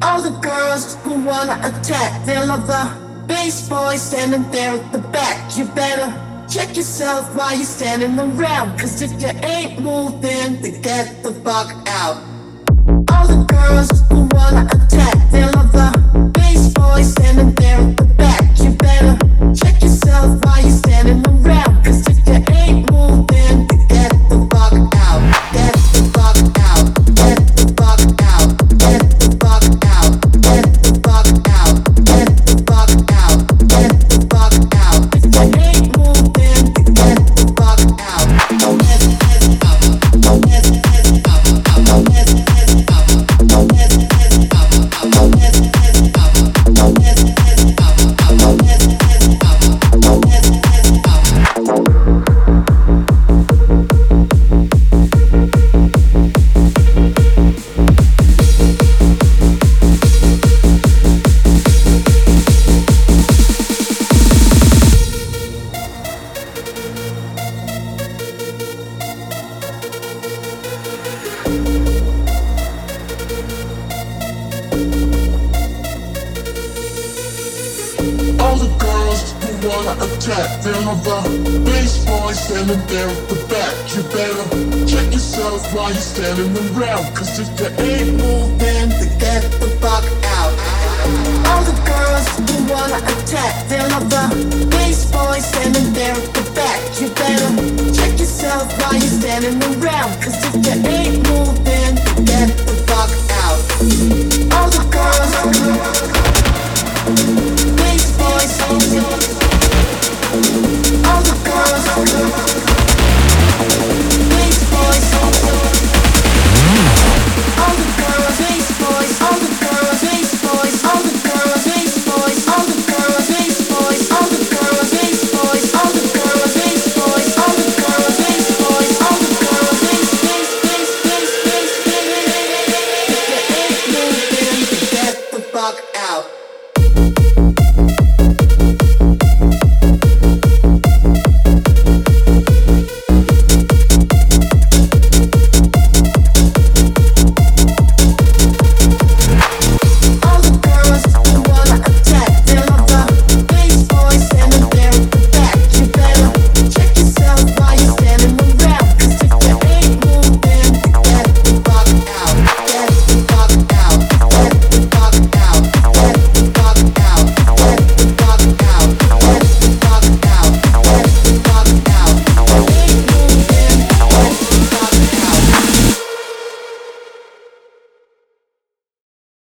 All the girls who wanna attack, they love the bass boy standing there at the back. You better check yourself while you're standing around. Cause if you ain't moving, then get the fuck out. All the girls who wanna attack, they love All the girls who wanna attack, they love the bass boy standing there at the back. You better check yourself while you're standing around. Cause if you ain't moving, then get the fuck out. All the girls who wanna attack, they love the bass boy standing there at the back. You better check yourself while you're standing around. Cause